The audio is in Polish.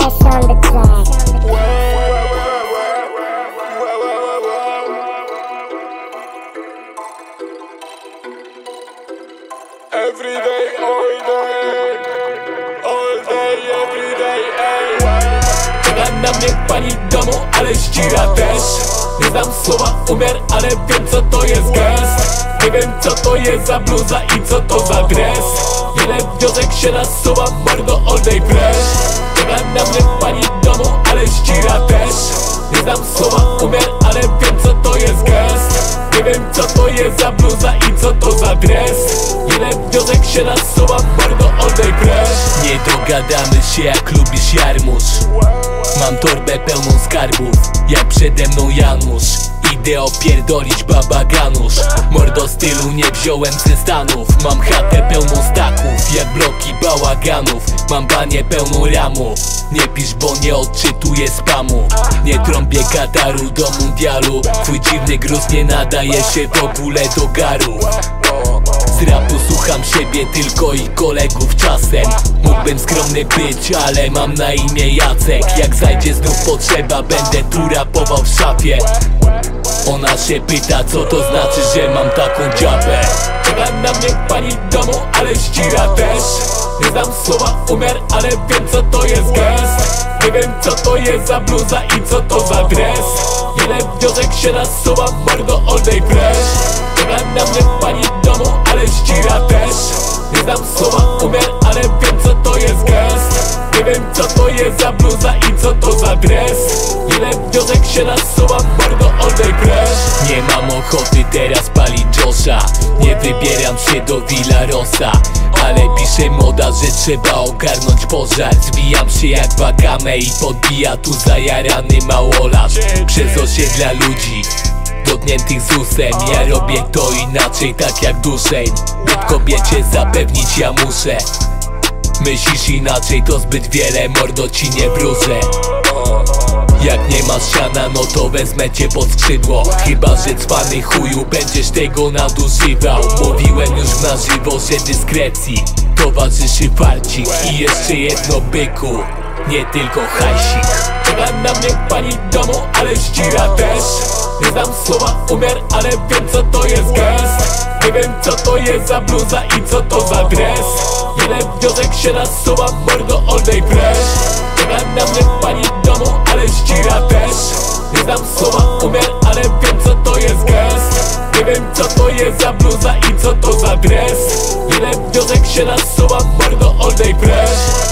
Flash on the track. Every day, all day, all day, every day, ey. Czeka na mnie pani domu, ale ścira też Nie znam słowa umiar, ale wiem co to jest gest Nie wiem co to jest za bluza i co to za dres Wiele wiosek się nasuwa, mordo all day fresh Czeka na mnie pani domu, ale ścira też. Nie znam słowa umiar, ale wiem co to jest gest. Nie wiem co to jest za bluza i co to za dres. Wiele wiosek się nasuwa, all day fresh Nie dogadamy się jak lubisz jarmuż. Mam torbę pełną skarbów, jak przede mną Janusz Idę opierdolić babaganusz Mordo stylu nie wziąłem ze Stanów. Mam chatę pełną staków, jak bloki bałaganów. Mam banię pełną ramu. Nie pisz, bo nie odczytuję spamu. Nie trąbię kataru do mundialu. Twój dziwny gruz nie nadaje się w ogóle do garu. Z rapu słucham siebie tylko i kolegów czasem. Mógłbym skromny być, ale mam na imię Jacek. Jak zajdzie znów potrzeba, będę tu rapował w szafie Ona się pyta, co to znaczy, że mam taką dziabę. Czeka na mnie pani domu, ale ścira też. Nie znam słowa umiar, ale wiem co to jest gest. Nie wiem co to jest za bluza i co to za dres. Wiele wiosek się nasuwa, mordo all day fresh. Czeka na mnie pani i co to za dres? Wiele wiosek się nasuwa, mordo fresh Nie mam ochoty teraz palić Josha. Nie wybieram się do Villa Rosa ale pisze moda, że trzeba ogarnąć pożar. Zbijam się jak wakame i podbija tu zajarany małolat. Przez osiedla ludzi dotkniętych z usem Ja robię to inaczej, tak jak dłużej By kobiecie zapewnić ja muszę Myślisz inaczej, to zbyt wiele, mordo ci nie wróżę. Jak nie masz siana, no to wezmę cię pod skrzydło. Chyba, że cwany chuju będziesz tego nadużywał. Mówiłem już na żywo, że dyskrecji Towarzyszy farcik. I jeszcze jedno byku Nie tylko hajsik. Czeka na mnie pani domu, ale ścira też Nie znam słowa umiar, ale wiem co to jest gest. Nie wiem co to jest za bluza i co to za dres. Wiele wiosek się nasuwa, mordo all day fresh Czeka na mnie pani domu, ale ścira też. Nie znam słowa umiar, ale wiem co to jest gest. Nie wiem co to jest za bluza i co to za dres. Wiele wiosek się nasuwa, mordo all day fresh